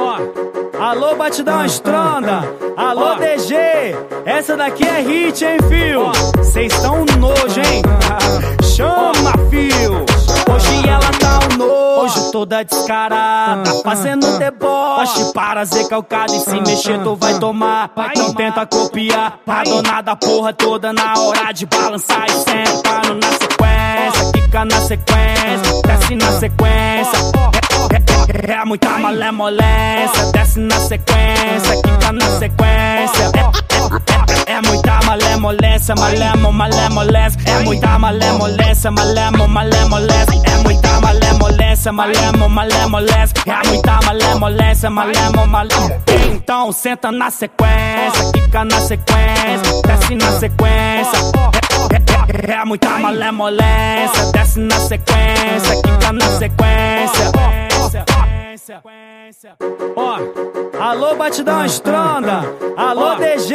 Ó, alô batidão estronda, alô DG, essa daqui é hit, hein, fio? Cês tão nojo, hein? Chama, fio! Hoje ela tá um nojo, toda descarada, fazendo deboche para ser calcada. E se mexer tu vai tomar. Não tenta copiar, a dona da porra toda na hora de balançar e sentando na sequência, fica na sequência, desce na sequência. É, é, é muita malemolência, desce na sequência, quica na sequência. É, é, é, muita malemolência, malemo, malemolência. É muita malemolência, malemo, malemolência. É muita malemolência, malemo, malemolência. É muita malemolência, malemo, malemolência. Então senta na sequência, quica na sequência, desce na sequência. É, é muita malemolência, desce na sequência, quica na sequência sequência. Ó, alô batidão estronda, alô DG,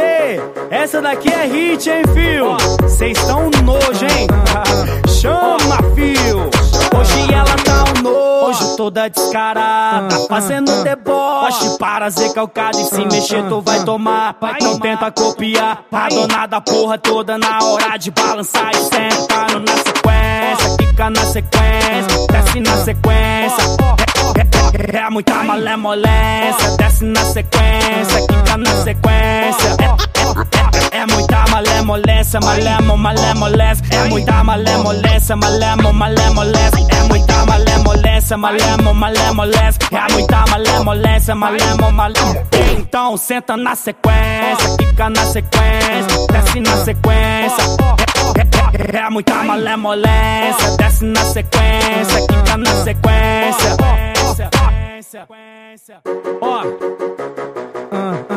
essa daqui é hit, hein, fio? Cês tão nojo, hein? Chama, fio. Hoje ela tá um nojo, hoje toda descarada, fazendo deboche. Para ser calcada e se mexer tu vai tomar. Não tenta copiar, a dona da porra toda na hora de balançar e sentando na sequência, fica na sequência, desce na sequência. É, é muita malemolência, desce na sequência, quica na sequência. É, é, é, muita malemolência, malemo, malemolência. É muita malemolência, malemo, malemolência. É muita malemolência, malemo, malemolência. É muita malemolência, malemo, malemolência. Então senta na sequência, quica na sequência, desce na sequência. É, é muita malemolência, desce na sequência, quica na sequência sequência. Ó. Uh.